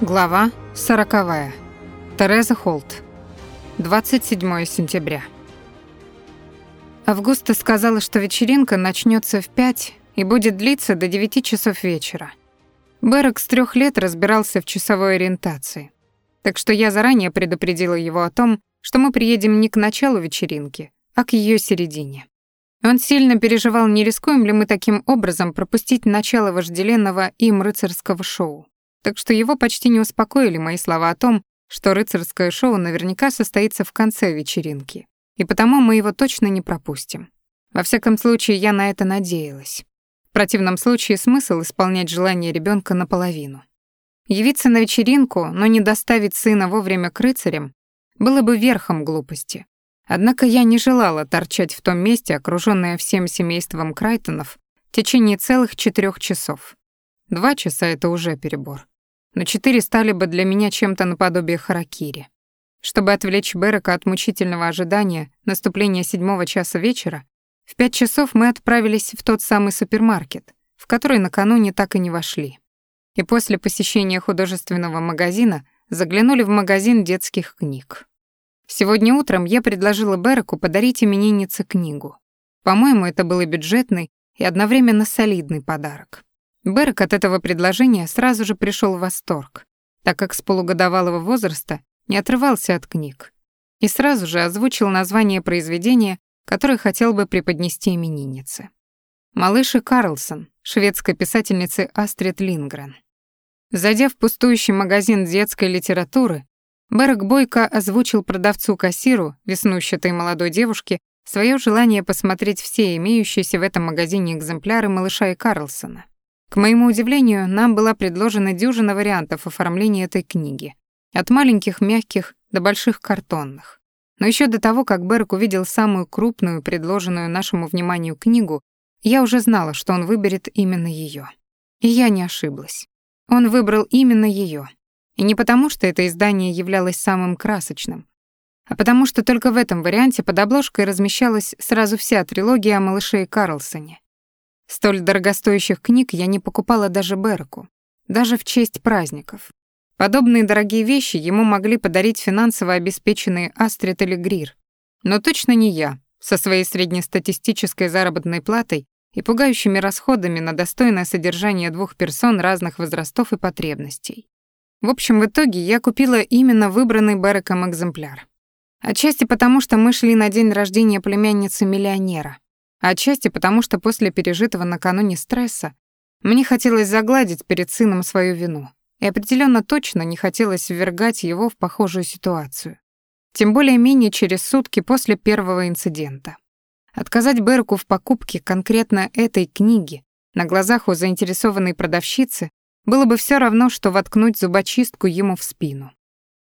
Глава сороковая. Тереза Холт. 27 сентября. Августа сказала, что вечеринка начнется в 5 и будет длиться до 9 часов вечера. Берек с трех лет разбирался в часовой ориентации, так что я заранее предупредила его о том, что мы приедем не к началу вечеринки, а к ее середине. Он сильно переживал, не рискуем ли мы таким образом пропустить начало вожделенного им рыцарского шоу так что его почти не успокоили мои слова о том, что рыцарское шоу наверняка состоится в конце вечеринки, и потому мы его точно не пропустим. Во всяком случае, я на это надеялась. В противном случае смысл исполнять желание ребенка наполовину. Явиться на вечеринку, но не доставить сына вовремя к рыцарям, было бы верхом глупости. Однако я не желала торчать в том месте, окружённая всем семейством Крайтонов, в течение целых четырех часов. Два часа — это уже перебор но четыре стали бы для меня чем-то наподобие харакири. Чтобы отвлечь Берека от мучительного ожидания наступления седьмого часа вечера, в пять часов мы отправились в тот самый супермаркет, в который накануне так и не вошли. И после посещения художественного магазина заглянули в магазин детских книг. Сегодня утром я предложила Береку подарить имениннице книгу. По-моему, это был и бюджетный, и одновременно солидный подарок. Берк от этого предложения сразу же пришел в восторг, так как с полугодовалого возраста не отрывался от книг, и сразу же озвучил название произведения, которое хотел бы преподнести имениннице. «Малыш и Карлсон» шведской писательницы Астрид Лингрен. Зайдя в пустующий магазин детской литературы, Берек Бойко озвучил продавцу-кассиру, веснущатой молодой девушке, свое желание посмотреть все имеющиеся в этом магазине экземпляры малыша и Карлсона. К моему удивлению, нам была предложена дюжина вариантов оформления этой книги. От маленьких мягких до больших картонных. Но еще до того, как Берк увидел самую крупную, предложенную нашему вниманию книгу, я уже знала, что он выберет именно ее. И я не ошиблась. Он выбрал именно ее. И не потому, что это издание являлось самым красочным, а потому что только в этом варианте под обложкой размещалась сразу вся трилогия о малыше Карлсоне. Столь дорогостоящих книг я не покупала даже Берку, даже в честь праздников. Подобные дорогие вещи ему могли подарить финансово обеспеченные Астрид или Грир. Но точно не я, со своей среднестатистической заработной платой и пугающими расходами на достойное содержание двух персон разных возрастов и потребностей. В общем, в итоге я купила именно выбранный Береком экземпляр. Отчасти потому, что мы шли на день рождения племянницы миллионера, Отчасти потому, что после пережитого накануне стресса мне хотелось загладить перед сыном свою вину, и определенно точно не хотелось ввергать его в похожую ситуацию. Тем более менее через сутки после первого инцидента. Отказать Берку в покупке конкретно этой книги на глазах у заинтересованной продавщицы было бы все равно, что воткнуть зубочистку ему в спину.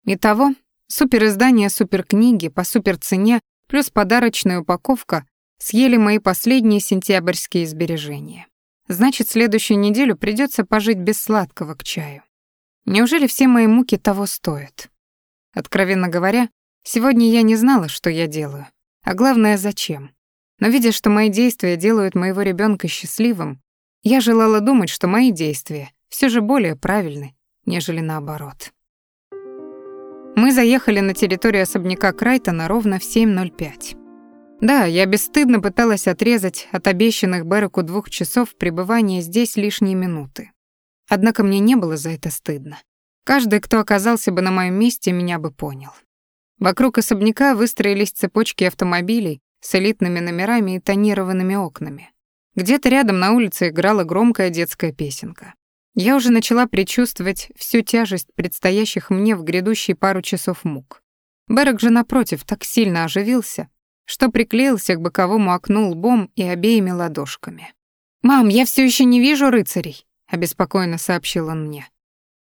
Итого, супериздание суперкниги по суперцене плюс подарочная упаковка съели мои последние сентябрьские сбережения. Значит, следующую неделю придется пожить без сладкого к чаю. Неужели все мои муки того стоят? Откровенно говоря, сегодня я не знала, что я делаю, а главное, зачем. Но видя, что мои действия делают моего ребенка счастливым, я желала думать, что мои действия все же более правильны, нежели наоборот. Мы заехали на территорию особняка Крайтона ровно в 7.05. Да, я бесстыдно пыталась отрезать от обещанных Береку двух часов пребывания здесь лишние минуты. Однако мне не было за это стыдно. Каждый, кто оказался бы на моем месте, меня бы понял. Вокруг особняка выстроились цепочки автомобилей с элитными номерами и тонированными окнами. Где-то рядом на улице играла громкая детская песенка. Я уже начала предчувствовать всю тяжесть предстоящих мне в грядущие пару часов мук. Берег же, напротив, так сильно оживился, что приклеился к боковому окну лбом и обеими ладошками. «Мам, я все еще не вижу рыцарей», — обеспокоенно сообщил он мне.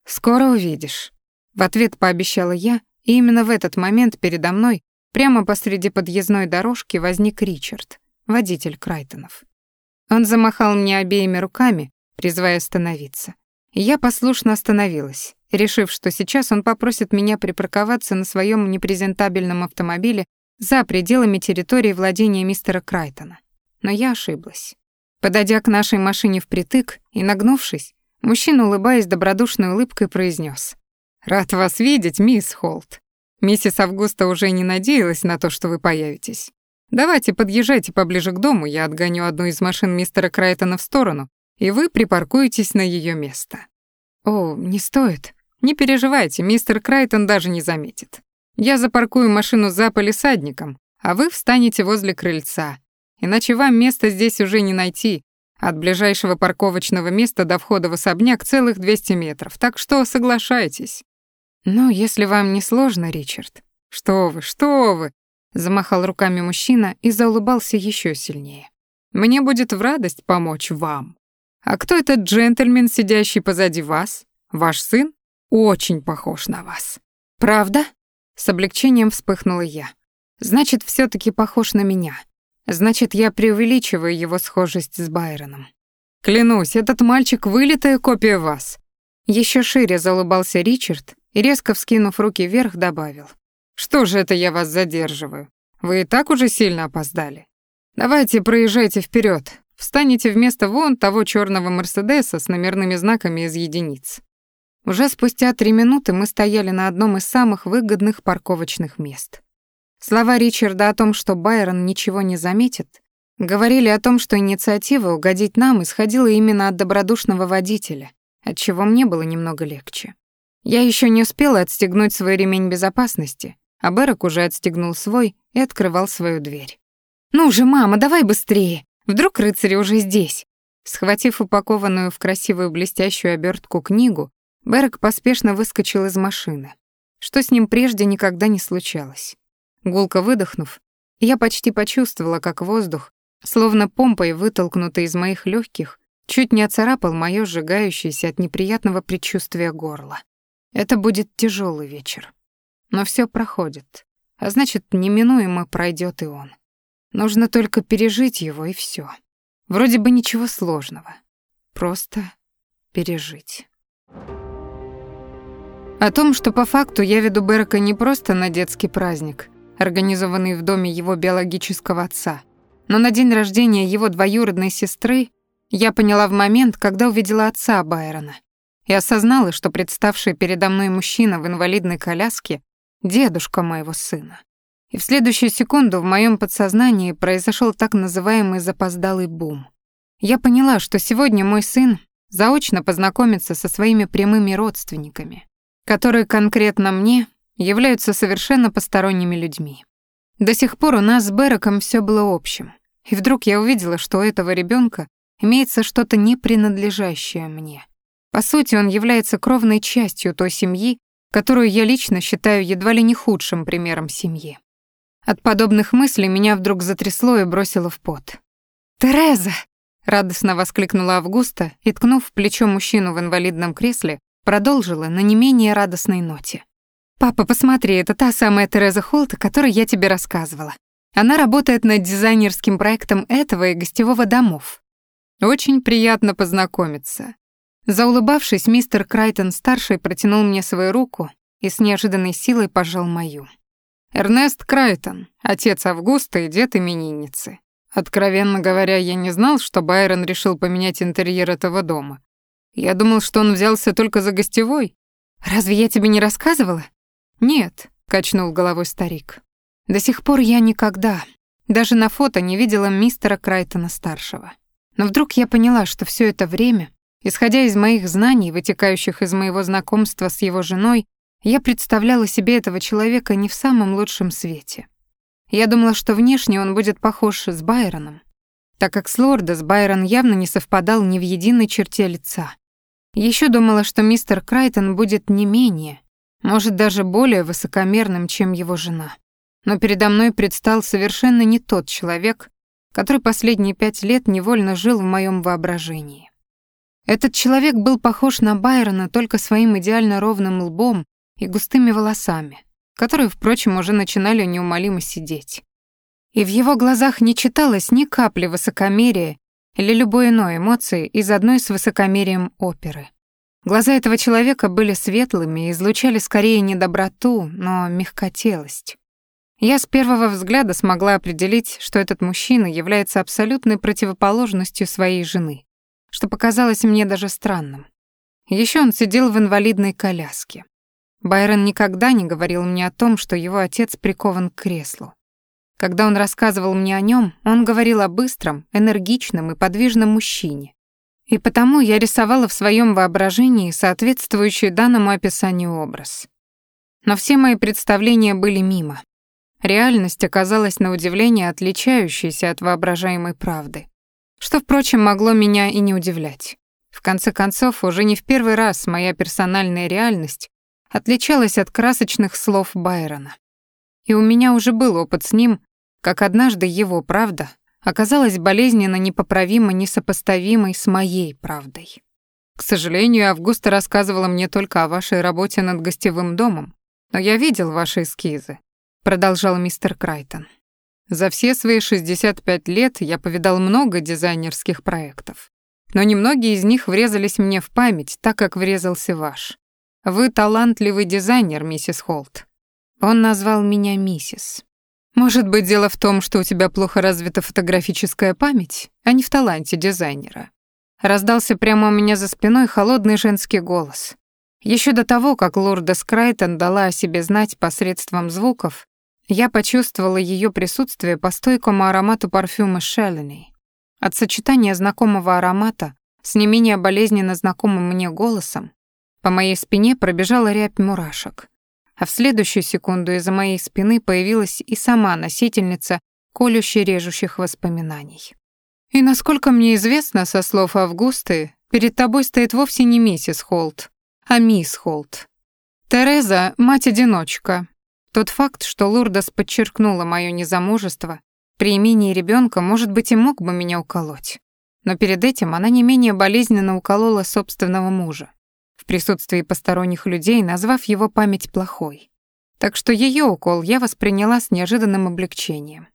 «Скоро увидишь». В ответ пообещала я, и именно в этот момент передо мной, прямо посреди подъездной дорожки, возник Ричард, водитель Крайтонов. Он замахал мне обеими руками, призывая остановиться. Я послушно остановилась, решив, что сейчас он попросит меня припарковаться на своем непрезентабельном автомобиле за пределами территории владения мистера Крайтона. Но я ошиблась. Подойдя к нашей машине впритык и нагнувшись, мужчина, улыбаясь добродушной улыбкой, произнес: «Рад вас видеть, мисс Холт. Миссис Августа уже не надеялась на то, что вы появитесь. Давайте подъезжайте поближе к дому, я отгоню одну из машин мистера Крайтона в сторону, и вы припаркуетесь на ее место». «О, не стоит. Не переживайте, мистер Крайтон даже не заметит. Я запаркую машину за полисадником, а вы встанете возле крыльца. Иначе вам места здесь уже не найти. От ближайшего парковочного места до входа в особняк целых 200 метров, так что соглашайтесь. Но если вам не сложно, Ричард. Что вы, что вы? Замахал руками мужчина и заулыбался еще сильнее. Мне будет в радость помочь вам. А кто этот джентльмен, сидящий позади вас? Ваш сын? Очень похож на вас. Правда? С облегчением вспыхнула я. Значит, все таки похож на меня. Значит, я преувеличиваю его схожесть с Байроном. Клянусь, этот мальчик вылитая копия вас. Еще шире залыбался Ричард и резко вскинув руки вверх, добавил: Что же это я вас задерживаю? Вы и так уже сильно опоздали. Давайте проезжайте вперед, встанете вместо вон того черного Мерседеса с номерными знаками из единиц. Уже спустя три минуты мы стояли на одном из самых выгодных парковочных мест. Слова Ричарда о том, что Байрон ничего не заметит, говорили о том, что инициатива угодить нам исходила именно от добродушного водителя, от чего мне было немного легче. Я еще не успела отстегнуть свой ремень безопасности, а Берек уже отстегнул свой и открывал свою дверь. «Ну же, мама, давай быстрее! Вдруг рыцари уже здесь?» Схватив упакованную в красивую блестящую обертку книгу, Берек поспешно выскочил из машины, что с ним прежде никогда не случалось. Гулко выдохнув, я почти почувствовала, как воздух, словно помпой вытолкнутый из моих легких, чуть не оцарапал моё сжигающееся от неприятного предчувствия горло. Это будет тяжелый вечер. Но все проходит, а значит, неминуемо пройдет и он. Нужно только пережить его, и все. Вроде бы ничего сложного. Просто пережить. О том, что по факту я веду Берка не просто на детский праздник, организованный в доме его биологического отца. Но на день рождения его двоюродной сестры я поняла в момент, когда увидела отца Байрона. И осознала, что представший передо мной мужчина в инвалидной коляске — дедушка моего сына. И в следующую секунду в моем подсознании произошел так называемый запоздалый бум. Я поняла, что сегодня мой сын заочно познакомится со своими прямыми родственниками, которые конкретно мне являются совершенно посторонними людьми. До сих пор у нас с Бераком все было общим. И вдруг я увидела, что у этого ребенка имеется что-то не принадлежащее мне. По сути, он является кровной частью той семьи, которую я лично считаю едва ли не худшим примером семьи. От подобных мыслей меня вдруг затрясло и бросило в пот. «Тереза!» — радостно воскликнула Августа и, ткнув в плечо мужчину в инвалидном кресле, продолжила на не менее радостной ноте. «Папа, посмотри, это та самая Тереза Холт, о которой я тебе рассказывала. Она работает над дизайнерским проектом этого и гостевого домов. Очень приятно познакомиться». Заулыбавшись, мистер Крайтон-старший протянул мне свою руку и с неожиданной силой пожал мою. Эрнест Крайтон, отец Августа и дед именинницы. Откровенно говоря, я не знал, что Байрон решил поменять интерьер этого дома. Я думал, что он взялся только за гостевой. Разве я тебе не рассказывала? «Нет», — качнул головой старик. «До сих пор я никогда, даже на фото не видела мистера Крайтона-старшего. Но вдруг я поняла, что все это время, исходя из моих знаний, вытекающих из моего знакомства с его женой, я представляла себе этого человека не в самом лучшем свете. Я думала, что внешне он будет похож с Байроном, так как с Лорда с Байрон явно не совпадал ни в единой черте лица. Еще думала, что мистер Крайтон будет не менее, может, даже более высокомерным, чем его жена. Но передо мной предстал совершенно не тот человек, который последние пять лет невольно жил в моем воображении. Этот человек был похож на Байрона только своим идеально ровным лбом и густыми волосами, которые, впрочем, уже начинали неумолимо сидеть. И в его глазах не читалось ни капли высокомерия или любой иной эмоции из одной с высокомерием оперы. Глаза этого человека были светлыми и излучали скорее не доброту, но мягкотелость. Я с первого взгляда смогла определить, что этот мужчина является абсолютной противоположностью своей жены, что показалось мне даже странным. Еще он сидел в инвалидной коляске. Байрон никогда не говорил мне о том, что его отец прикован к креслу. Когда он рассказывал мне о нем, он говорил о быстром, энергичном и подвижном мужчине. И потому я рисовала в своем воображении соответствующий данному описанию образ. Но все мои представления были мимо. Реальность оказалась на удивление отличающейся от воображаемой правды. Что, впрочем, могло меня и не удивлять. В конце концов, уже не в первый раз моя персональная реальность отличалась от красочных слов Байрона. И у меня уже был опыт с ним, как однажды его правда оказалась болезненно непоправимо несопоставимой с моей правдой. К сожалению, Августа рассказывала мне только о вашей работе над гостевым домом, но я видел ваши эскизы, продолжал мистер Крайтон. За все свои 65 лет я повидал много дизайнерских проектов, но немногие из них врезались мне в память, так как врезался ваш. Вы талантливый дизайнер, миссис Холт. Он назвал меня миссис. Может быть, дело в том, что у тебя плохо развита фотографическая память, а не в таланте дизайнера. Раздался прямо у меня за спиной холодный женский голос. Еще до того, как лорда Скрайтон дала о себе знать посредством звуков, я почувствовала ее присутствие по стойкому аромату парфюма Шеллени. От сочетания знакомого аромата с не менее болезненно знакомым мне голосом по моей спине пробежала рябь мурашек, а в следующую секунду из-за моей спины появилась и сама носительница колюще-режущих воспоминаний. И насколько мне известно, со слов Августы, перед тобой стоит вовсе не миссис Холт, а мисс Холт. Тереза — мать-одиночка. Тот факт, что Лурдас подчеркнула моё незамужество, при имении ребёнка, может быть, и мог бы меня уколоть. Но перед этим она не менее болезненно уколола собственного мужа в присутствии посторонних людей, назвав его память плохой. Так что ее укол я восприняла с неожиданным облегчением.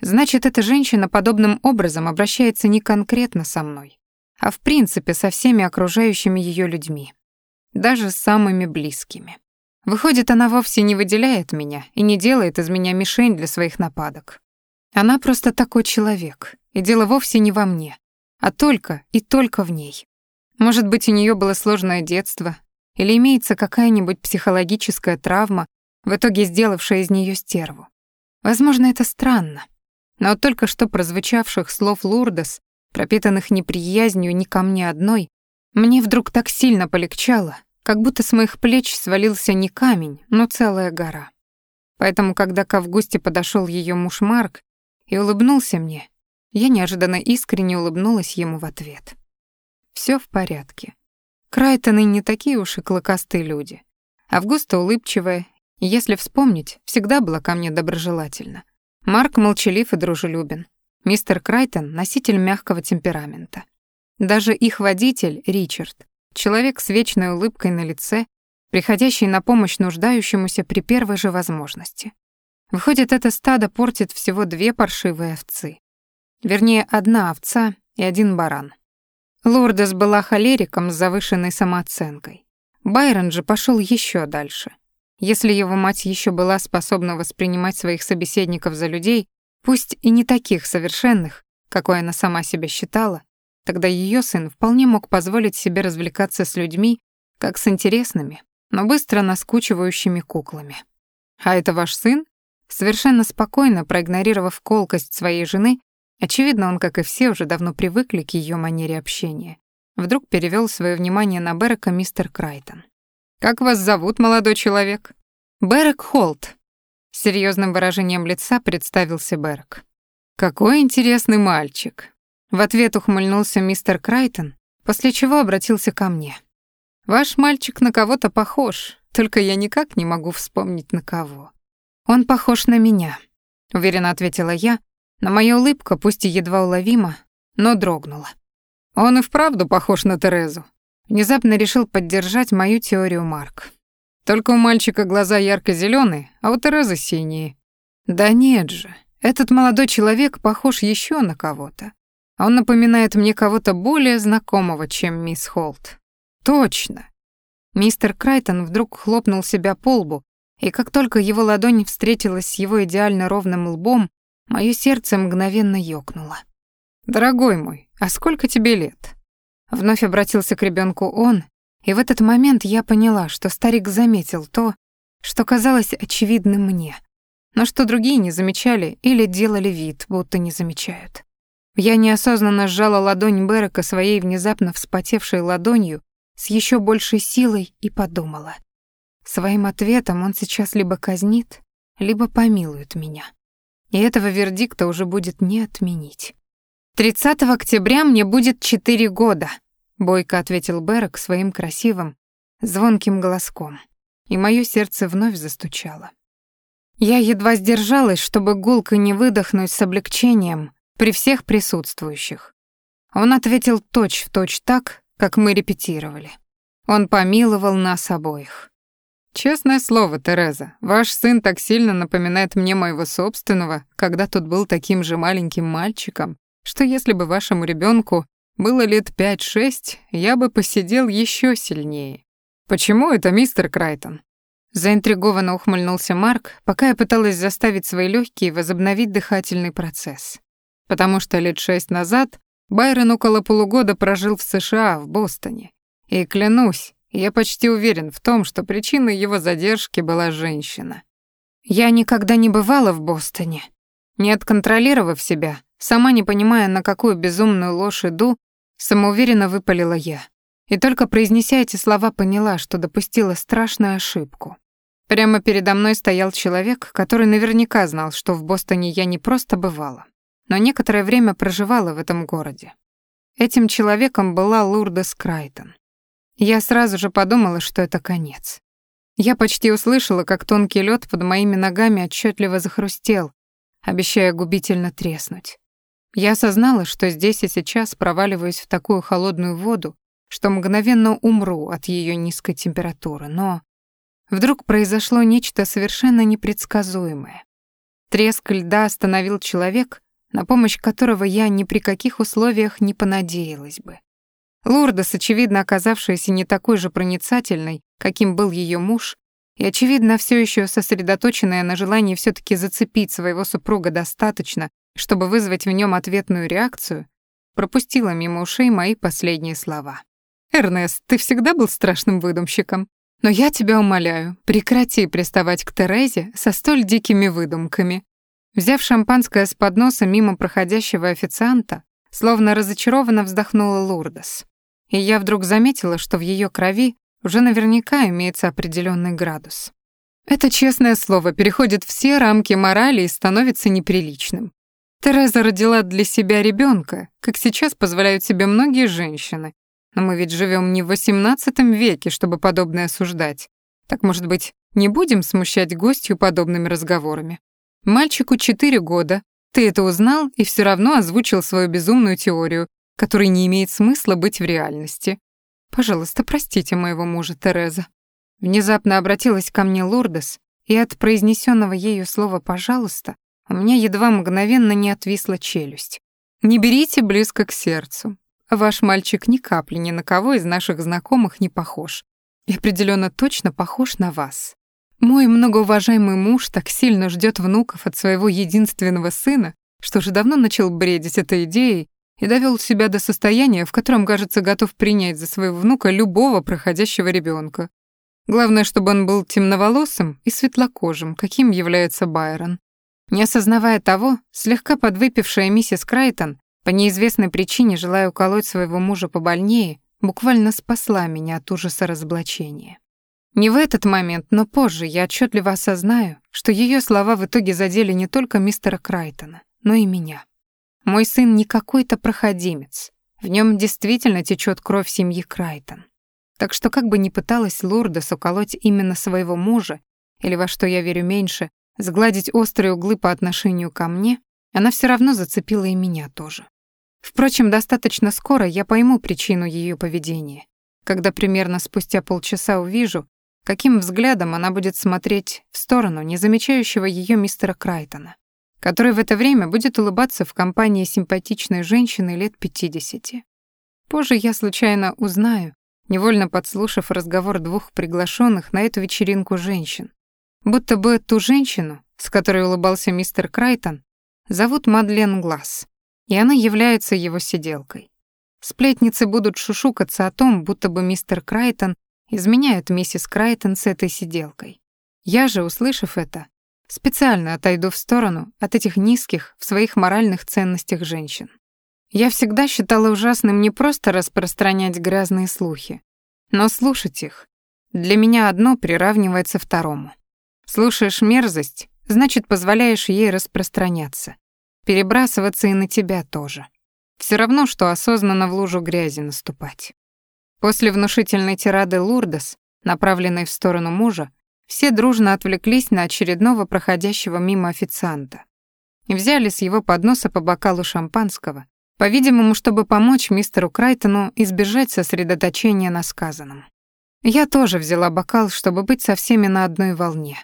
Значит, эта женщина подобным образом обращается не конкретно со мной, а в принципе со всеми окружающими ее людьми, даже с самыми близкими. Выходит, она вовсе не выделяет меня и не делает из меня мишень для своих нападок. Она просто такой человек, и дело вовсе не во мне, а только и только в ней. Может быть, у нее было сложное детство, или имеется какая-нибудь психологическая травма, в итоге сделавшая из нее стерву. Возможно, это странно. Но от только что прозвучавших слов Лурдес, пропитанных неприязнью ни ко мне одной, мне вдруг так сильно полегчало, как будто с моих плеч свалился не камень, но целая гора. Поэтому, когда к Августе подошел ее муж Марк и улыбнулся мне, я неожиданно искренне улыбнулась ему в ответ. Все в порядке. Крайтоны не такие уж и клыкастые люди. Августа улыбчивая, и, если вспомнить, всегда была ко мне доброжелательна. Марк молчалив и дружелюбен. Мистер Крайтон — носитель мягкого темперамента. Даже их водитель, Ричард, человек с вечной улыбкой на лице, приходящий на помощь нуждающемуся при первой же возможности. Выходит, это стадо портит всего две паршивые овцы. Вернее, одна овца и один баран. Лордес была холериком с завышенной самооценкой. Байрон же пошел еще дальше. Если его мать еще была способна воспринимать своих собеседников за людей, пусть и не таких совершенных, какой она сама себя считала, тогда ее сын вполне мог позволить себе развлекаться с людьми, как с интересными, но быстро наскучивающими куклами. «А это ваш сын?» Совершенно спокойно, проигнорировав колкость своей жены, Очевидно, он, как и все, уже давно привыкли к ее манере общения. Вдруг перевел свое внимание на Берека мистер Крайтон. «Как вас зовут, молодой человек?» «Берек Холт», — серьезным выражением лица представился Берек. «Какой интересный мальчик!» В ответ ухмыльнулся мистер Крайтон, после чего обратился ко мне. «Ваш мальчик на кого-то похож, только я никак не могу вспомнить на кого». «Он похож на меня», — уверенно ответила я, но моя улыбка, пусть и едва уловима, но дрогнула. Он и вправду похож на Терезу. Внезапно решил поддержать мою теорию Марк. Только у мальчика глаза ярко зеленые а у Терезы синие. Да нет же, этот молодой человек похож еще на кого-то. Он напоминает мне кого-то более знакомого, чем мисс Холт. Точно. Мистер Крайтон вдруг хлопнул себя по лбу, и как только его ладонь встретилась с его идеально ровным лбом, Моё сердце мгновенно ёкнуло. «Дорогой мой, а сколько тебе лет?» Вновь обратился к ребёнку он, И в этот момент я поняла, что старик заметил то, что казалось очевидным мне, но что другие не замечали или делали вид, будто не замечают. Я неосознанно сжала ладонь Берека своей внезапно вспотевшей ладонью с еще большей силой и подумала. Своим ответом он сейчас либо казнит, либо помилует меня. И этого вердикта уже будет не отменить. 30 октября мне будет четыре года, бойко ответил Берек своим красивым, звонким голоском, и мое сердце вновь застучало. Я едва сдержалась, чтобы гулко не выдохнуть с облегчением при всех присутствующих. Он ответил точь-в-точь точь так, как мы репетировали. Он помиловал нас обоих. Честное слово, Тереза, ваш сын так сильно напоминает мне моего собственного, когда тот был таким же маленьким мальчиком, что если бы вашему ребенку было лет пять-шесть, я бы посидел еще сильнее. Почему это, мистер Крайтон? Заинтригованно ухмыльнулся Марк, пока я пыталась заставить свои легкие возобновить дыхательный процесс. Потому что лет шесть назад Байрон около полугода прожил в США, в Бостоне. И клянусь, я почти уверен в том, что причиной его задержки была женщина. Я никогда не бывала в Бостоне. Не отконтролировав себя, сама не понимая, на какую безумную ложь иду, Самоуверенно выпалила я. И только произнеся эти слова, поняла, что допустила страшную ошибку. Прямо передо мной стоял человек, который наверняка знал, что в Бостоне я не просто бывала, но некоторое время проживала в этом городе. Этим человеком была Лурдес Крайтон. Я сразу же подумала, что это конец. Я почти услышала, как тонкий лед под моими ногами отчетливо захрустел, обещая губительно треснуть. Я осознала, что здесь и сейчас проваливаюсь в такую холодную воду, что мгновенно умру от ее низкой температуры, но вдруг произошло нечто совершенно непредсказуемое. Треск льда остановил человек, на помощь которого я ни при каких условиях не понадеялась бы. Лурдос, очевидно оказавшаяся не такой же проницательной, каким был ее муж, и, очевидно, все еще сосредоточенная на желании все таки зацепить своего супруга достаточно, чтобы вызвать в нем ответную реакцию, пропустила мимо ушей мои последние слова. «Эрнест, ты всегда был страшным выдумщиком, но я тебя умоляю, прекрати приставать к Терезе со столь дикими выдумками». Взяв шампанское с подноса мимо проходящего официанта, словно разочарованно вздохнула Лурдес. И я вдруг заметила, что в ее крови уже наверняка имеется определенный градус. Это честное слово переходит все рамки морали и становится неприличным. Тереза родила для себя ребенка, как сейчас позволяют себе многие женщины. Но мы ведь живем не в XVIII веке, чтобы подобное осуждать. Так, может быть, не будем смущать гостью подобными разговорами? Мальчику четыре года, ты это узнал и все равно озвучил свою безумную теорию, которой не имеет смысла быть в реальности. Пожалуйста, простите моего мужа, Тереза. Внезапно обратилась ко мне Лордес, и от произнесенного ею слова «пожалуйста» У меня едва мгновенно не отвисла челюсть. Не берите близко к сердцу. Ваш мальчик ни капли ни на кого из наших знакомых не похож. И определенно точно похож на вас. Мой многоуважаемый муж так сильно ждет внуков от своего единственного сына, что уже давно начал бредить этой идеей и довел себя до состояния, в котором, кажется, готов принять за своего внука любого проходящего ребенка. Главное, чтобы он был темноволосым и светлокожим, каким является Байрон. Не осознавая того, слегка подвыпившая миссис Крайтон, по неизвестной причине желая уколоть своего мужа побольнее, буквально спасла меня от ужаса разоблачения. Не в этот момент, но позже я отчетливо осознаю, что ее слова в итоге задели не только мистера Крайтона, но и меня. Мой сын не какой-то проходимец. В нем действительно течет кровь семьи Крайтон. Так что как бы ни пыталась Лурдес уколоть именно своего мужа, или во что я верю меньше, сгладить острые углы по отношению ко мне, она все равно зацепила и меня тоже. Впрочем, достаточно скоро я пойму причину ее поведения, когда примерно спустя полчаса увижу, каким взглядом она будет смотреть в сторону незамечающего ее мистера Крайтона, который в это время будет улыбаться в компании симпатичной женщины лет 50. Позже я случайно узнаю, невольно подслушав разговор двух приглашенных на эту вечеринку женщин, Будто бы ту женщину, с которой улыбался мистер Крайтон, зовут Мадлен Глаз, и она является его сиделкой. Сплетницы будут шушукаться о том, будто бы мистер Крайтон изменяет миссис Крайтон с этой сиделкой. Я же, услышав это, специально отойду в сторону от этих низких в своих моральных ценностях женщин. Я всегда считала ужасным не просто распространять грязные слухи, но слушать их. Для меня одно приравнивается второму. Слушаешь мерзость, значит, позволяешь ей распространяться. Перебрасываться и на тебя тоже. Все равно, что осознанно в лужу грязи наступать. После внушительной тирады Лурдес, направленной в сторону мужа, все дружно отвлеклись на очередного проходящего мимо официанта и взяли с его подноса по бокалу шампанского, по-видимому, чтобы помочь мистеру Крайтону избежать сосредоточения на сказанном. Я тоже взяла бокал, чтобы быть со всеми на одной волне,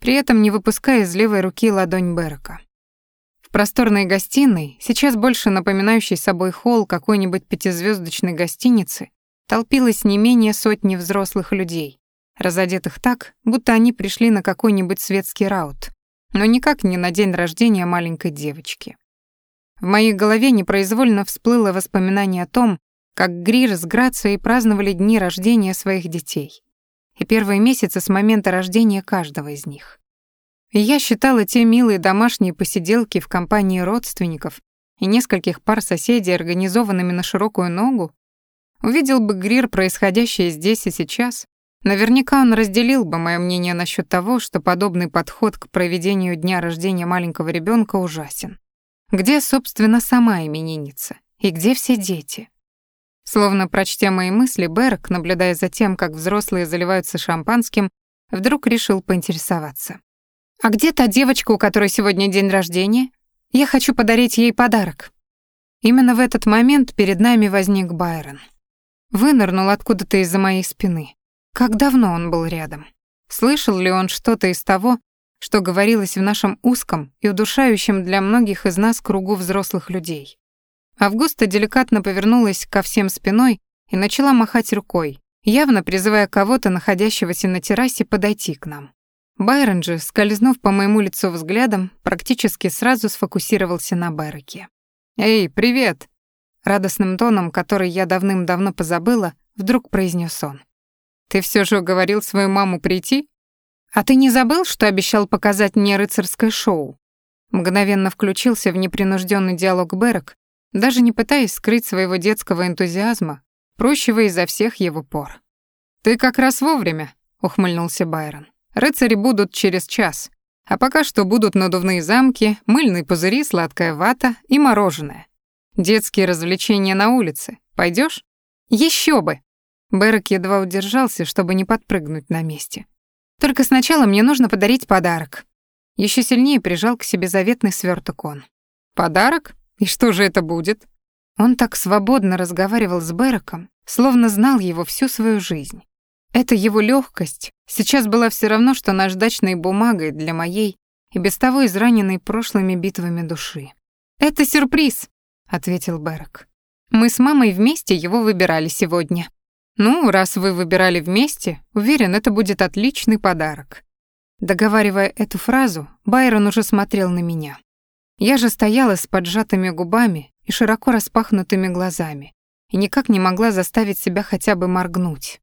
при этом не выпуская из левой руки ладонь Берека. В просторной гостиной, сейчас больше напоминающей собой холл какой-нибудь пятизвездочной гостиницы, толпилось не менее сотни взрослых людей, разодетых так, будто они пришли на какой-нибудь светский раут, но никак не на день рождения маленькой девочки. В моей голове непроизвольно всплыло воспоминание о том, как Грир с Грацией праздновали дни рождения своих детей. И первые месяцы с момента рождения каждого из них. И я считала те милые домашние посиделки в компании родственников и нескольких пар соседей, организованными на широкую ногу. Увидел бы Грир происходящее здесь и сейчас, наверняка он разделил бы мое мнение насчет того, что подобный подход к проведению дня рождения маленького ребенка ужасен. Где, собственно, сама именинница? И где все дети? Словно прочтя мои мысли, Берг, наблюдая за тем, как взрослые заливаются шампанским, вдруг решил поинтересоваться. «А где та девочка, у которой сегодня день рождения? Я хочу подарить ей подарок». Именно в этот момент перед нами возник Байрон. Вынырнул откуда-то из-за моей спины. Как давно он был рядом? Слышал ли он что-то из того, что говорилось в нашем узком и удушающем для многих из нас кругу взрослых людей. Августа деликатно повернулась ко всем спиной и начала махать рукой, явно призывая кого-то, находящегося на террасе, подойти к нам. Байрон же, скользнув по моему лицу взглядом, практически сразу сфокусировался на Байроке. «Эй, привет!» Радостным тоном, который я давным-давно позабыла, вдруг произнес он. «Ты все же уговорил свою маму прийти?» «А ты не забыл, что обещал показать мне рыцарское шоу?» Мгновенно включился в непринужденный диалог Берек, даже не пытаясь скрыть своего детского энтузиазма, прощего изо всех его пор. «Ты как раз вовремя», — ухмыльнулся Байрон. «Рыцари будут через час, а пока что будут надувные замки, мыльные пузыри, сладкая вата и мороженое. Детские развлечения на улице. Пойдешь? Еще бы!» Берек едва удержался, чтобы не подпрыгнуть на месте. Только сначала мне нужно подарить подарок. Еще сильнее прижал к себе заветный сверток он. Подарок? И что же это будет? Он так свободно разговаривал с Бераком, словно знал его всю свою жизнь. Эта его легкость сейчас была все равно, что наждачной бумагой для моей и без того израненной прошлыми битвами души. «Это сюрприз», — ответил Берак. «Мы с мамой вместе его выбирали сегодня. «Ну, раз вы выбирали вместе, уверен, это будет отличный подарок». Договаривая эту фразу, Байрон уже смотрел на меня. Я же стояла с поджатыми губами и широко распахнутыми глазами и никак не могла заставить себя хотя бы моргнуть.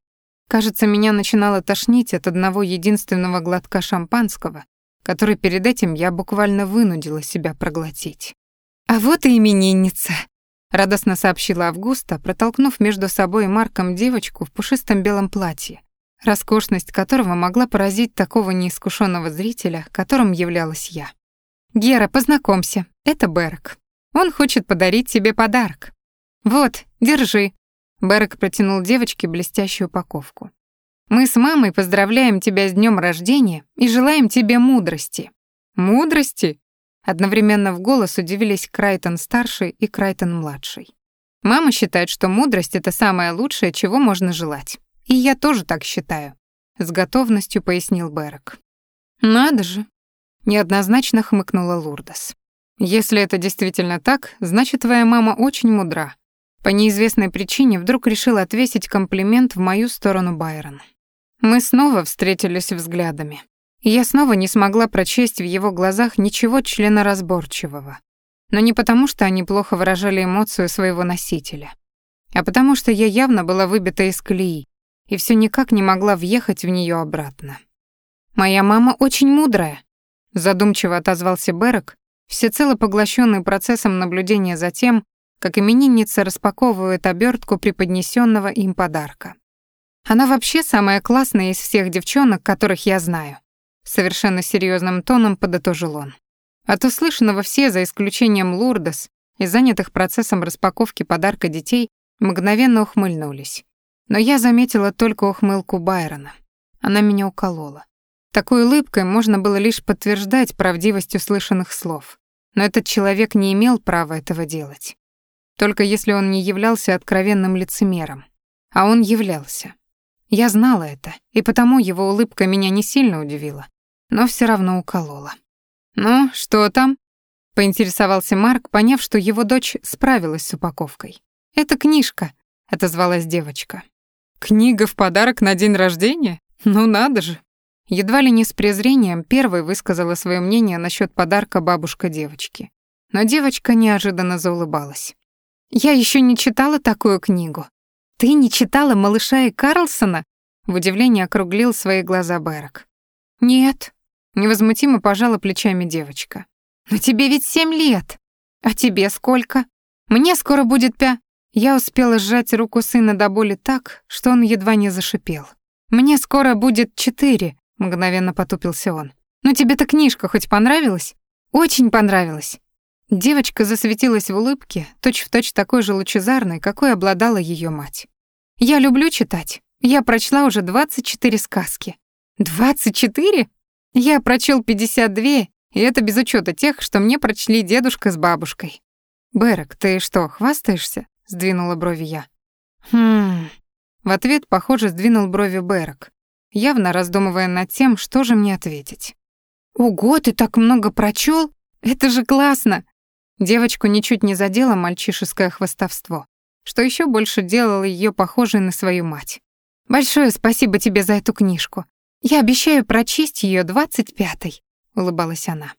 Кажется, меня начинало тошнить от одного единственного глотка шампанского, который перед этим я буквально вынудила себя проглотить. «А вот и именинница!» Радостно сообщила Августа, протолкнув между собой и Марком девочку в пушистом белом платье, роскошность которого могла поразить такого неискушенного зрителя, которым являлась я. «Гера, познакомься, это Берк. Он хочет подарить тебе подарок. Вот, держи». Берк протянул девочке блестящую упаковку. «Мы с мамой поздравляем тебя с днем рождения и желаем тебе мудрости». «Мудрости?» Одновременно в голос удивились Крайтон-старший и Крайтон-младший. Мама считает, что мудрость — это самое лучшее, чего можно желать. И я тоже так считаю, — с готовностью пояснил Берек. Надо же, — неоднозначно хмыкнула Лурдас. Если это действительно так, значит, твоя мама очень мудра. По неизвестной причине вдруг решила отвесить комплимент в мою сторону Байрон. Мы снова встретились взглядами я снова не смогла прочесть в его глазах ничего членоразборчивого. Но не потому, что они плохо выражали эмоцию своего носителя. а потому что я явно была выбита из колеи и все никак не могла въехать в нее обратно. «Моя мама очень мудрая», — задумчиво отозвался Берек, всецело поглощенный процессом наблюдения за тем, как именинница распаковывает обертку преподнесенного им подарка. «Она вообще самая классная из всех девчонок, которых я знаю», — совершенно серьезным тоном подытожил он. От услышанного все, за исключением Лурдес и занятых процессом распаковки подарка детей, мгновенно ухмыльнулись. Но я заметила только ухмылку Байрона. Она меня уколола. Такой улыбкой можно было лишь подтверждать правдивость услышанных слов. Но этот человек не имел права этого делать. Только если он не являлся откровенным лицемером. А он являлся. Я знала это, и потому его улыбка меня не сильно удивила, но все равно уколола. «Ну, что там?» — поинтересовался Марк, поняв, что его дочь справилась с упаковкой. «Это книжка», — отозвалась девочка. «Книга в подарок на день рождения? Ну надо же!» Едва ли не с презрением первой высказала свое мнение насчет подарка бабушка девочки. Но девочка неожиданно заулыбалась. «Я еще не читала такую книгу. Ты не читала «Малыша и Карлсона»?» В удивлении округлил свои глаза Берек. «Нет», — невозмутимо пожала плечами девочка. «Но тебе ведь семь лет. А тебе сколько? Мне скоро будет пя...» Я успела сжать руку сына до боли так, что он едва не зашипел. «Мне скоро будет четыре», — мгновенно потупился он. «Но тебе-то книжка хоть понравилась?» «Очень понравилась». Девочка засветилась в улыбке, точь-в-точь точь такой же лучезарной, какой обладала ее мать. «Я люблю читать. Я прочла уже 24 сказки». «24?» Я прочел 52, и это без учета тех, что мне прочли дедушка с бабушкой. «Берек, ты что, хвастаешься?» — сдвинула брови я. «Хм...» В ответ, похоже, сдвинул брови Берек, явно раздумывая над тем, что же мне ответить. «Ого, ты так много прочел? Это же классно!» Девочку ничуть не задело мальчишеское хвастовство, что еще больше делало ее похожей на свою мать. «Большое спасибо тебе за эту книжку. Я обещаю прочесть ее двадцать пятой», — улыбалась она.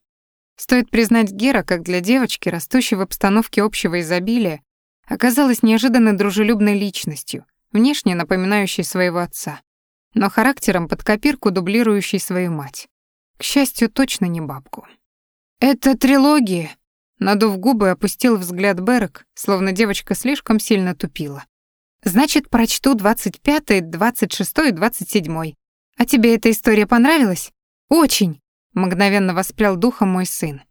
Стоит признать Гера, как для девочки, растущей в обстановке общего изобилия, оказалась неожиданно дружелюбной личностью, внешне напоминающей своего отца, но характером под копирку дублирующей свою мать. К счастью, точно не бабку. «Это трилогия», Надув губы, опустил взгляд Берек, словно девочка слишком сильно тупила. «Значит, прочту двадцать пятый, двадцать шестой и двадцать седьмой. А тебе эта история понравилась?» «Очень!» — мгновенно воспрял духом мой сын.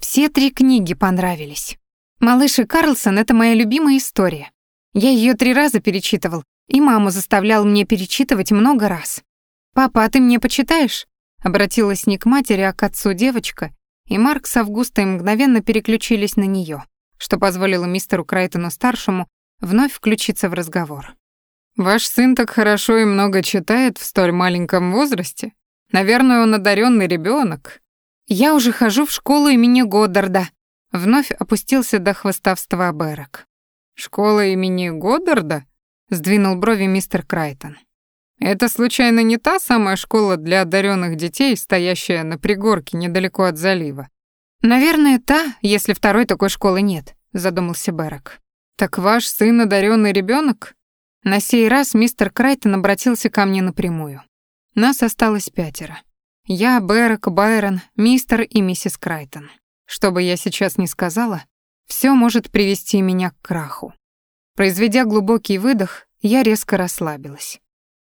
«Все три книги понравились. «Малыш и Карлсон» — это моя любимая история. Я ее три раза перечитывал, и маму заставлял мне перечитывать много раз. «Папа, а ты мне почитаешь?» Обратилась не к матери, а к отцу девочка, и Марк с Августой мгновенно переключились на нее, что позволило мистеру Крайтону-старшему вновь включиться в разговор. «Ваш сын так хорошо и много читает в столь маленьком возрасте. Наверное, он одаренный ребенок. Я уже хожу в школу имени Годдарда», — вновь опустился до хвостовства Берек. «Школа имени Годдарда?» — сдвинул брови мистер Крайтон. Это случайно не та самая школа для одаренных детей, стоящая на пригорке недалеко от залива? Наверное, та, если второй такой школы нет, задумался Берек. Так ваш сын одаренный ребенок? На сей раз мистер Крайтон обратился ко мне напрямую. Нас осталось пятеро. Я, Берек, Байрон, мистер и миссис Крайтон. Что бы я сейчас ни сказала, все может привести меня к краху. Произведя глубокий выдох, я резко расслабилась.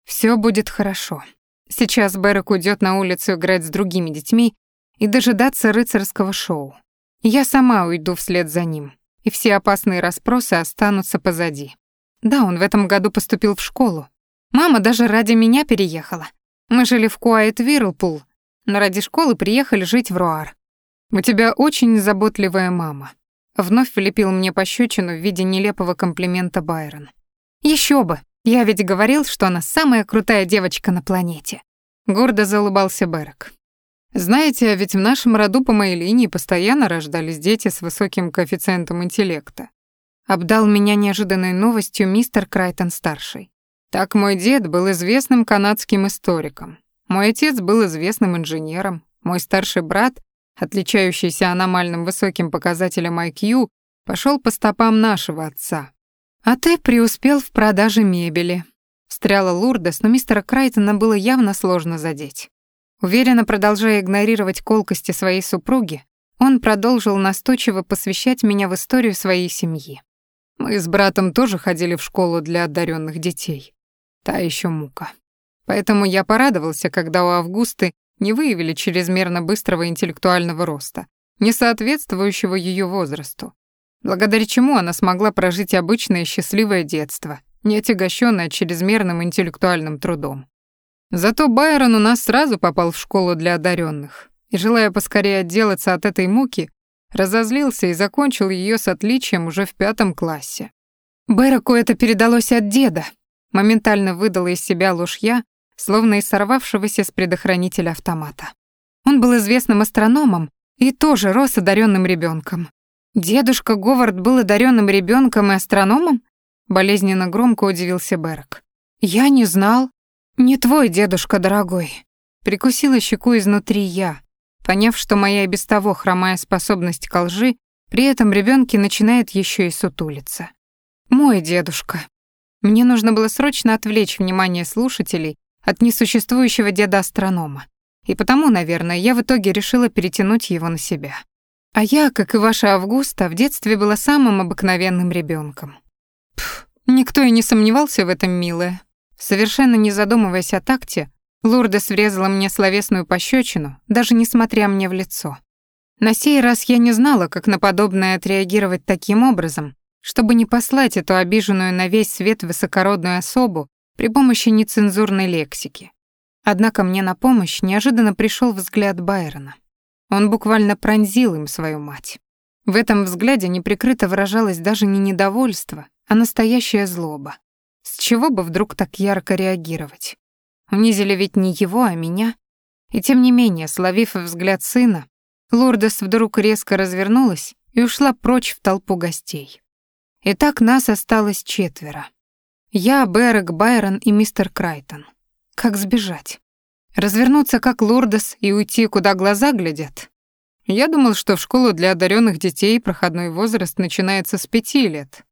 Все будет хорошо. Сейчас Берек уйдет на улицу играть с другими детьми и дожидаться рыцарского шоу. Я сама уйду вслед за ним, и все опасные расспросы останутся позади. Да, он в этом году поступил в школу. Мама даже ради меня переехала. Мы жили в Куайт Вирлпул, но ради школы приехали жить в Руар. У тебя очень заботливая мама. Вновь влепил мне пощечину в виде нелепого комплимента Байрон. Еще бы, я ведь говорил, что она самая крутая девочка на планете. Гордо заулыбался Берек. Знаете, ведь в нашем роду по моей линии постоянно рождались дети с высоким коэффициентом интеллекта. Обдал меня неожиданной новостью мистер Крайтон-старший. Так мой дед был известным канадским историком. Мой отец был известным инженером. Мой старший брат, отличающийся аномальным высоким показателем IQ, пошел по стопам нашего отца. «А ты преуспел в продаже мебели», — встряла Лурдес, но мистера Крайтона было явно сложно задеть. Уверенно продолжая игнорировать колкости своей супруги, он продолжил настойчиво посвящать меня в историю своей семьи. Мы с братом тоже ходили в школу для одаренных детей. Та еще мука. Поэтому я порадовался, когда у Августы не выявили чрезмерно быстрого интеллектуального роста, не соответствующего ее возрасту, благодаря чему она смогла прожить обычное счастливое детство, не отягощенное чрезмерным интеллектуальным трудом. Зато Байрон у нас сразу попал в школу для одаренных, и, желая поскорее отделаться от этой муки, разозлился и закончил ее с отличием уже в пятом классе. Бераку это передалось от деда, моментально выдала из себя ложь я, словно из сорвавшегося с предохранителя автомата. Он был известным астрономом и тоже рос одаренным ребенком. Дедушка Говард был одаренным ребенком и астрономом? Болезненно громко удивился Берек. Я не знал. Не твой дедушка, дорогой. Прикусила щеку изнутри я, поняв, что моя и без того хромая способность к лжи при этом ребенке начинает еще и сутулиться. Мой дедушка. Мне нужно было срочно отвлечь внимание слушателей от несуществующего деда-астронома. И потому, наверное, я в итоге решила перетянуть его на себя. А я, как и ваша Августа, в детстве была самым обыкновенным ребенком. Пф, никто и не сомневался в этом, милая. Совершенно не задумываясь о такте, Лурдес врезала мне словесную пощечину, даже не смотря мне в лицо. На сей раз я не знала, как на подобное отреагировать таким образом, чтобы не послать эту обиженную на весь свет высокородную особу при помощи нецензурной лексики. Однако мне на помощь неожиданно пришел взгляд Байрона. Он буквально пронзил им свою мать. В этом взгляде неприкрыто выражалось даже не недовольство, а настоящая злоба. С чего бы вдруг так ярко реагировать? Унизили ведь не его, а меня. И тем не менее, словив взгляд сына, Лордес вдруг резко развернулась и ушла прочь в толпу гостей. Итак, нас осталось четверо. Я, Берек, Байрон и мистер Крайтон. Как сбежать? Развернуться как Лордес и уйти, куда глаза глядят? Я думал, что в школу для одаренных детей проходной возраст начинается с пяти лет.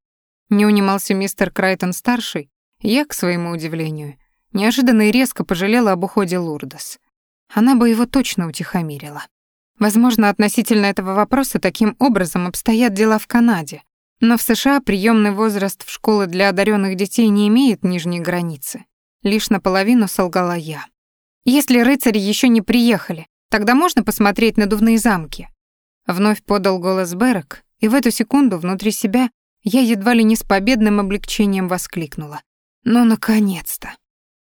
Не унимался мистер Крайтон-старший, я, к своему удивлению, неожиданно и резко пожалела об уходе Лурдес. Она бы его точно утихомирила. Возможно, относительно этого вопроса таким образом обстоят дела в Канаде, но в США приемный возраст в школы для одаренных детей не имеет нижней границы. Лишь наполовину солгала я. Если рыцари еще не приехали, тогда можно посмотреть надувные замки. Вновь подал голос Берек, и в эту секунду внутри себя я едва ли не с победным облегчением воскликнула. Ну, наконец-то!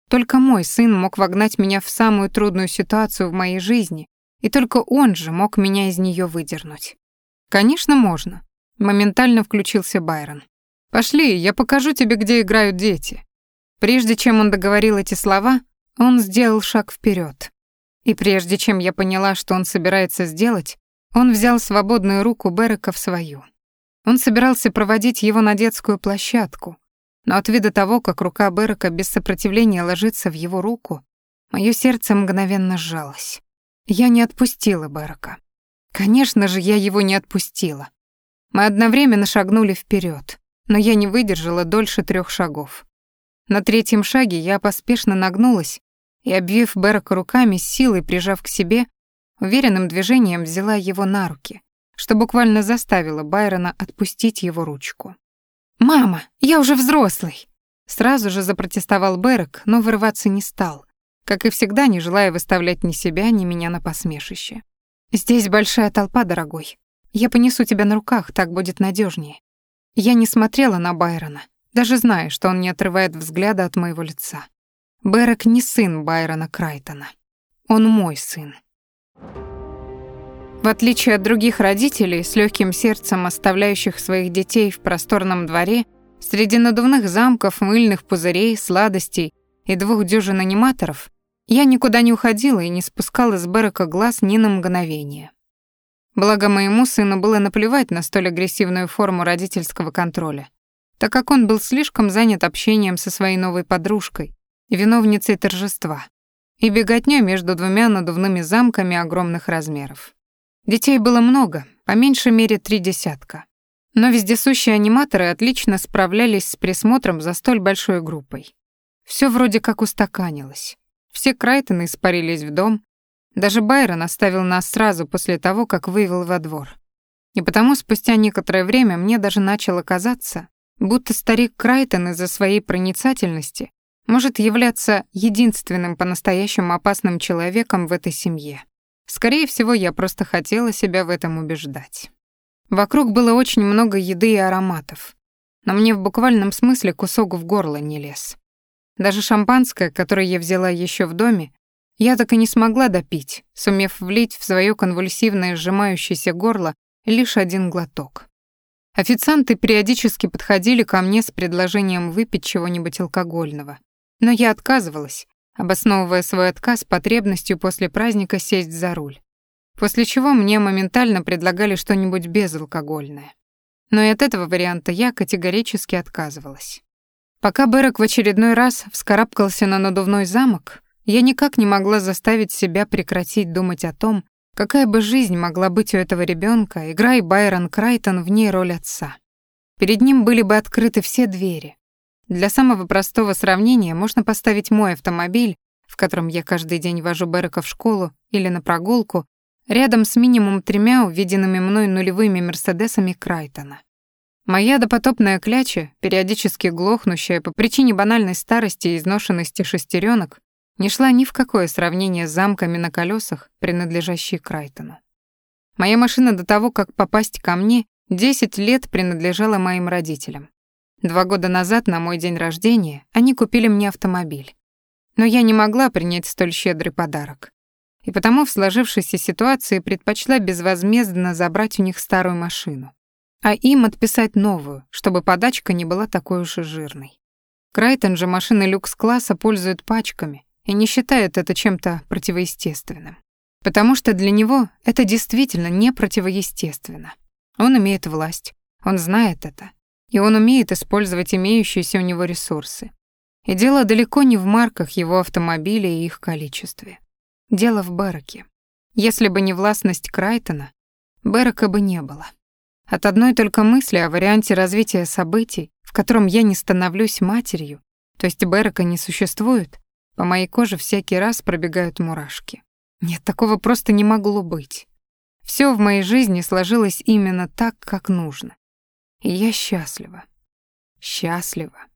Только мой сын мог вогнать меня в самую трудную ситуацию в моей жизни, и только он же мог меня из нее выдернуть. Конечно, можно. Моментально включился Байрон. «Пошли, я покажу тебе, где играют дети». Прежде чем он договорил эти слова, он сделал шаг вперед. И прежде чем я поняла, что он собирается сделать, он взял свободную руку Берека в свою. Он собирался проводить его на детскую площадку, но от вида того, как рука Берека без сопротивления ложится в его руку, мое сердце мгновенно сжалось. Я не отпустила Берека. Конечно же, я его не отпустила. Мы одновременно шагнули вперед, но я не выдержала дольше трех шагов. На третьем шаге я поспешно нагнулась и, обвив Берка руками, силой прижав к себе, уверенным движением взяла его на руки, что буквально заставило Байрона отпустить его ручку. «Мама, я уже взрослый!» Сразу же запротестовал Берек, но вырываться не стал, как и всегда, не желая выставлять ни себя, ни меня на посмешище. «Здесь большая толпа, дорогой. Я понесу тебя на руках, так будет надежнее. Я не смотрела на Байрона, даже зная, что он не отрывает взгляда от моего лица. Берек не сын Байрона Крайтона. Он мой сын. В отличие от других родителей, с легким сердцем оставляющих своих детей в просторном дворе, среди надувных замков, мыльных пузырей, сладостей и двух дюжин аниматоров, я никуда не уходила и не спускала с Берека глаз ни на мгновение. Благо моему сыну было наплевать на столь агрессивную форму родительского контроля, так как он был слишком занят общением со своей новой подружкой, виновницей торжества, и беготнёй между двумя надувными замками огромных размеров. Детей было много, по меньшей мере три десятка. Но вездесущие аниматоры отлично справлялись с присмотром за столь большой группой. Все вроде как устаканилось. Все Крайтоны испарились в дом. Даже Байрон оставил нас сразу после того, как вывел во двор. И потому спустя некоторое время мне даже начало казаться, будто старик Крайтон из-за своей проницательности может являться единственным по-настоящему опасным человеком в этой семье. Скорее всего, я просто хотела себя в этом убеждать. Вокруг было очень много еды и ароматов, но мне в буквальном смысле кусок в горло не лез. Даже шампанское, которое я взяла еще в доме, я так и не смогла допить, сумев влить в свое конвульсивное сжимающееся горло лишь один глоток. Официанты периодически подходили ко мне с предложением выпить чего-нибудь алкогольного, но я отказывалась, обосновывая свой отказ потребностью после праздника сесть за руль. После чего мне моментально предлагали что-нибудь безалкогольное. Но и от этого варианта я категорически отказывалась. Пока Берек в очередной раз вскарабкался на надувной замок, я никак не могла заставить себя прекратить думать о том, какая бы жизнь могла быть у этого ребенка, играя Байрон Крайтон в ней роль отца. Перед ним были бы открыты все двери. Для самого простого сравнения можно поставить мой автомобиль, в котором я каждый день вожу Берека в школу или на прогулку, рядом с минимум тремя увиденными мной нулевыми Мерседесами Крайтона. Моя допотопная кляча, периодически глохнущая по причине банальной старости и изношенности шестеренок, не шла ни в какое сравнение с замками на колесах, принадлежащие Крайтону. Моя машина до того, как попасть ко мне, 10 лет принадлежала моим родителям. Два года назад, на мой день рождения, они купили мне автомобиль. Но я не могла принять столь щедрый подарок и потому в сложившейся ситуации предпочла безвозмездно забрать у них старую машину, а им отписать новую, чтобы подачка не была такой уж и жирной. Крайтон же машины люкс-класса пользует пачками и не считает это чем-то противоестественным. Потому что для него это действительно не противоестественно. Он имеет власть, он знает это, и он умеет использовать имеющиеся у него ресурсы. И дело далеко не в марках его автомобиля и их количестве. Дело в Бераке. Если бы не властность Крайтона, Берака бы не было. От одной только мысли о варианте развития событий, в котором я не становлюсь матерью, то есть Берака не существует, по моей коже всякий раз пробегают мурашки. Нет, такого просто не могло быть. Все в моей жизни сложилось именно так, как нужно. И я счастлива. Счастлива.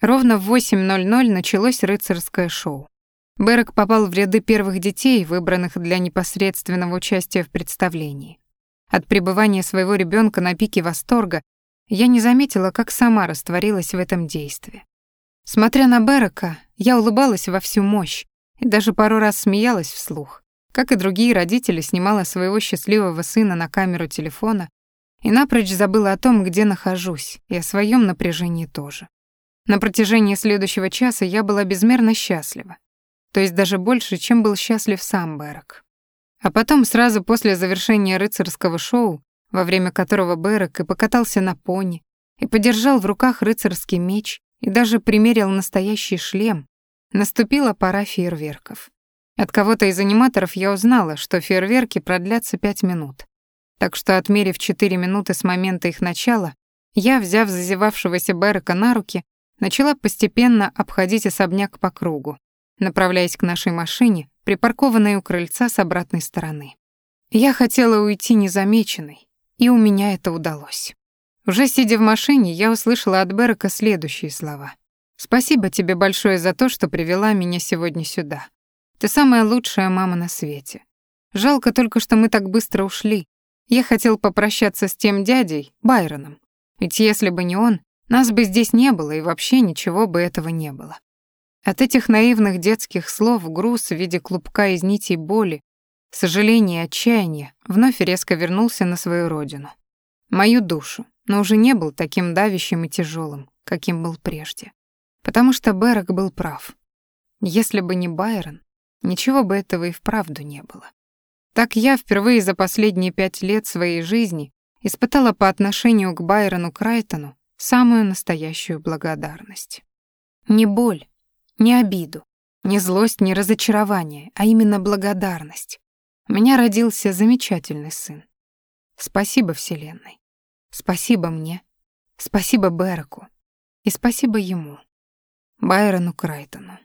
Ровно в 8.00 началось рыцарское шоу. Берек попал в ряды первых детей, выбранных для непосредственного участия в представлении. От пребывания своего ребенка на пике восторга я не заметила, как сама растворилась в этом действии. Смотря на Берека, я улыбалась во всю мощь и даже пару раз смеялась вслух. Как и другие родители, снимала своего счастливого сына на камеру телефона и напрочь забыла о том, где нахожусь, и о своем напряжении тоже. На протяжении следующего часа я была безмерно счастлива то есть даже больше, чем был счастлив сам Берек. А потом, сразу после завершения рыцарского шоу, во время которого Берек и покатался на пони, и подержал в руках рыцарский меч, и даже примерил настоящий шлем, наступила пора фейерверков. От кого-то из аниматоров я узнала, что фейерверки продлятся пять минут. Так что, отмерив четыре минуты с момента их начала, я, взяв зазевавшегося Берека на руки, начала постепенно обходить особняк по кругу, направляясь к нашей машине, припаркованной у крыльца с обратной стороны. Я хотела уйти незамеченной, и у меня это удалось. Уже сидя в машине, я услышала от Берека следующие слова. «Спасибо тебе большое за то, что привела меня сегодня сюда. Ты самая лучшая мама на свете. Жалко только, что мы так быстро ушли. Я хотел попрощаться с тем дядей, Байроном. Ведь если бы не он, нас бы здесь не было, и вообще ничего бы этого не было. От этих наивных детских слов груз в виде клубка из нитей боли, сожаления и отчаяния вновь резко вернулся на свою родину. Мою душу, но уже не был таким давящим и тяжелым, каким был прежде. Потому что Берек был прав. Если бы не Байрон, ничего бы этого и вправду не было. Так я впервые за последние пять лет своей жизни испытала по отношению к Байрону Крайтону самую настоящую благодарность. Не боль, не обиду, не злость, не разочарование, а именно благодарность. У меня родился замечательный сын. Спасибо Вселенной. Спасибо мне. Спасибо Береку. И спасибо ему. Байрону Крайтону.